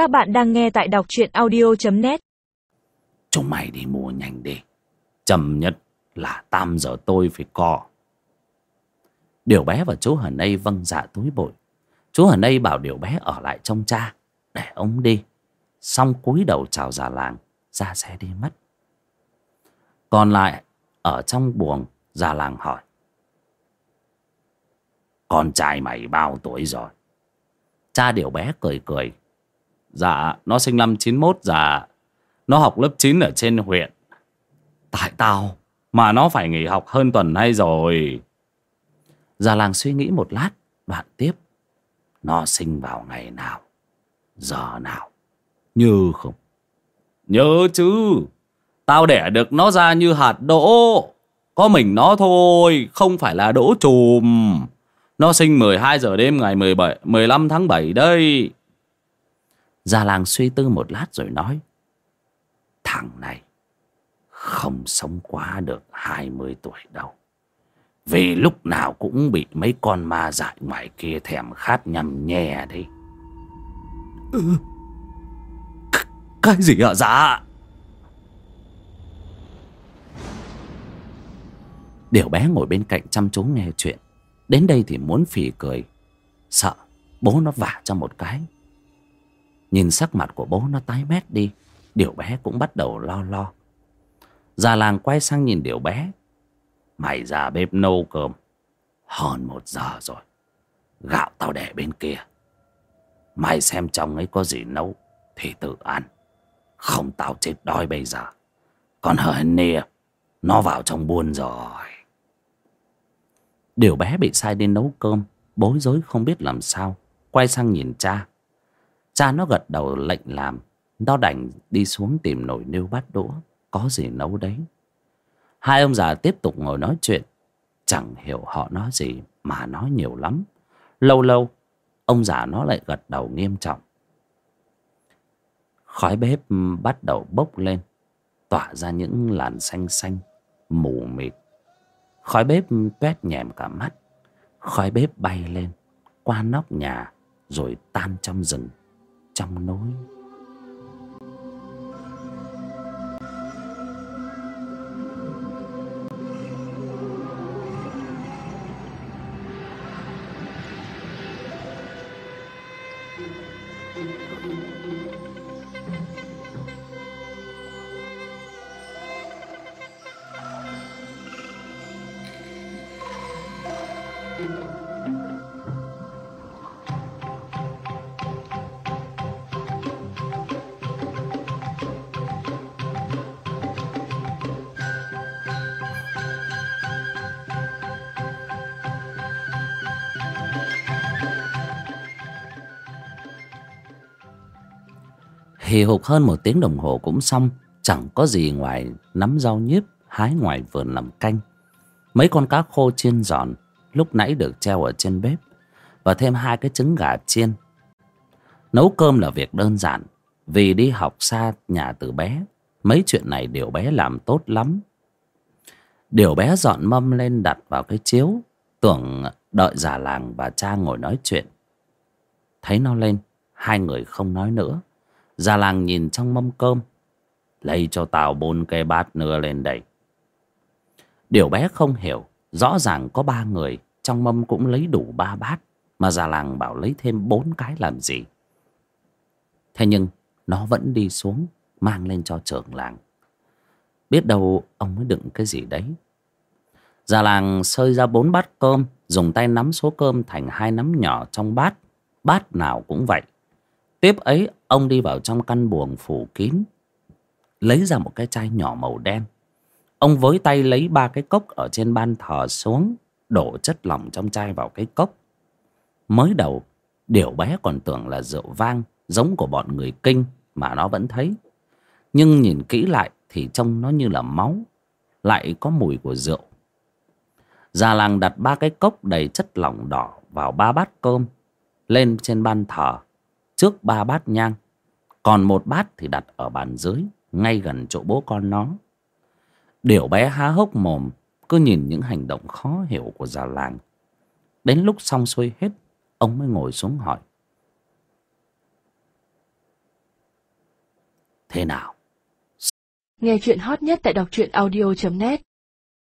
Các bạn đang nghe tại đọc truyện audio.net Chúng mày đi mua nhanh đi. Chậm nhất là tam giờ tôi phải co. Điều bé và chú Hần Ây vâng dạ túi bội Chú Hần Ây bảo Điều bé ở lại trong cha. Để ông đi. Xong cúi đầu chào già làng Ra xe đi mất. Còn lại, Ở trong buồng, Già làng hỏi. Con trai mày bao tuổi rồi? Cha Điều bé cười cười. Dạ nó sinh năm 91 Dạ. Nó học lớp 9 ở trên huyện. Tại tao Mà nó phải nghỉ học hơn tuần nay rồi. Già làng suy nghĩ một lát Đoạn tiếp. Nó sinh vào ngày nào Giờ nào? Như không? Nhớ chứ. Tao đẻ được nó ra như hạt đỗ. Có mình nó thôi Không phải là đỗ chùm. Nó sinh 12 giờ đêm ngày 17, 15 tháng 7 đây. Già làng suy tư một lát rồi nói Thằng này Không sống quá được 20 tuổi đâu. Vì lúc nào cũng bị mấy con ma dại ngoài kia thèm khát nhằm nhè đi. Ừ. Cái gì ạ? Dạ. Điều bé ngồi bên cạnh chăm chú nghe chuyện. Đến đây thì muốn phì cười. Sợ bố nó vả cho một cái Nhìn sắc mặt của bố nó tái mét đi, Điều bé cũng bắt đầu lo lo. Già làng quay sang nhìn điều bé. Mày ra bếp nấu cơm, Hơn một giờ rồi, Gạo tao để bên kia. Mày xem trong ấy có gì nấu Thì tự ăn, Không tao chết đói bây giờ. Còn hờ nia Nó vào trong buôn rồi. Điều bé bị sai đi nấu cơm, Bối rối không biết làm sao, Quay sang nhìn cha. Cha nó gật đầu lệnh làm, Nó đành đi xuống tìm nồi niêu bát đũa, Có gì nấu đấy. Hai ông già tiếp tục ngồi nói chuyện, Chẳng hiểu họ nói gì Mà nói nhiều lắm. Lâu lâu, Ông già nó lại gật đầu nghiêm trọng. Khói bếp bắt đầu bốc lên, Tỏa ra những làn xanh xanh, Mù mịt. Khói bếp tuét nhèm cả mắt, Khói bếp bay lên, Qua nóc nhà, Rồi tan trong rừng trong núi hì hục hơn một tiếng đồng hồ cũng xong, chẳng có gì ngoài nắm rau nhiếp hái ngoài vườn làm canh. Mấy con cá khô chiên giòn lúc nãy được treo ở trên bếp, và thêm hai cái trứng gà chiên. Nấu cơm là việc đơn giản, vì đi học xa nhà từ bé, mấy chuyện này điều bé làm tốt lắm. Điều bé dọn mâm lên đặt vào cái chiếu, tưởng đợi già làng và cha ngồi nói chuyện. Thấy nó lên, hai người không nói nữa. Già làng nhìn trong mâm cơm. Lấy cho tao bốn cái bát nữa lên đây. Điều bé không hiểu, Rõ ràng có ba người, Trong mâm cũng lấy đủ ba bát, Mà già làng bảo lấy thêm bốn cái làm gì. Thế nhưng, Nó vẫn đi xuống, Mang lên cho trưởng làng. Biết đâu ông mới đựng cái gì đấy. Già làng sơi ra bốn bát cơm, Dùng tay nắm số cơm thành hai nắm nhỏ trong bát. Bát nào cũng vậy. Tiếp ấy, ông đi vào trong căn buồng phủ kín, Lấy ra một cái chai nhỏ màu đen. Ông với tay lấy ba cái cốc ở trên ban thờ xuống, Đổ chất lỏng trong chai vào cái cốc. Mới đầu, Điều bé còn tưởng là rượu vang, Giống của bọn người kinh Mà nó vẫn thấy. Nhưng nhìn kỹ lại thì trông nó như là máu, Lại có mùi của rượu. Già làng đặt ba cái cốc đầy chất lỏng đỏ Vào ba bát cơm, Lên trên ban thờ trước ba bát nhang, còn một bát thì đặt ở bàn dưới, ngay gần chỗ bố con nó. Điểu bé há hốc mồm, cứ nhìn những hành động khó hiểu của già làng. Đến lúc xong xuôi hết, ông mới ngồi xuống hỏi. Thế nào? Nghe chuyện hot nhất tại đọc truyện audio.net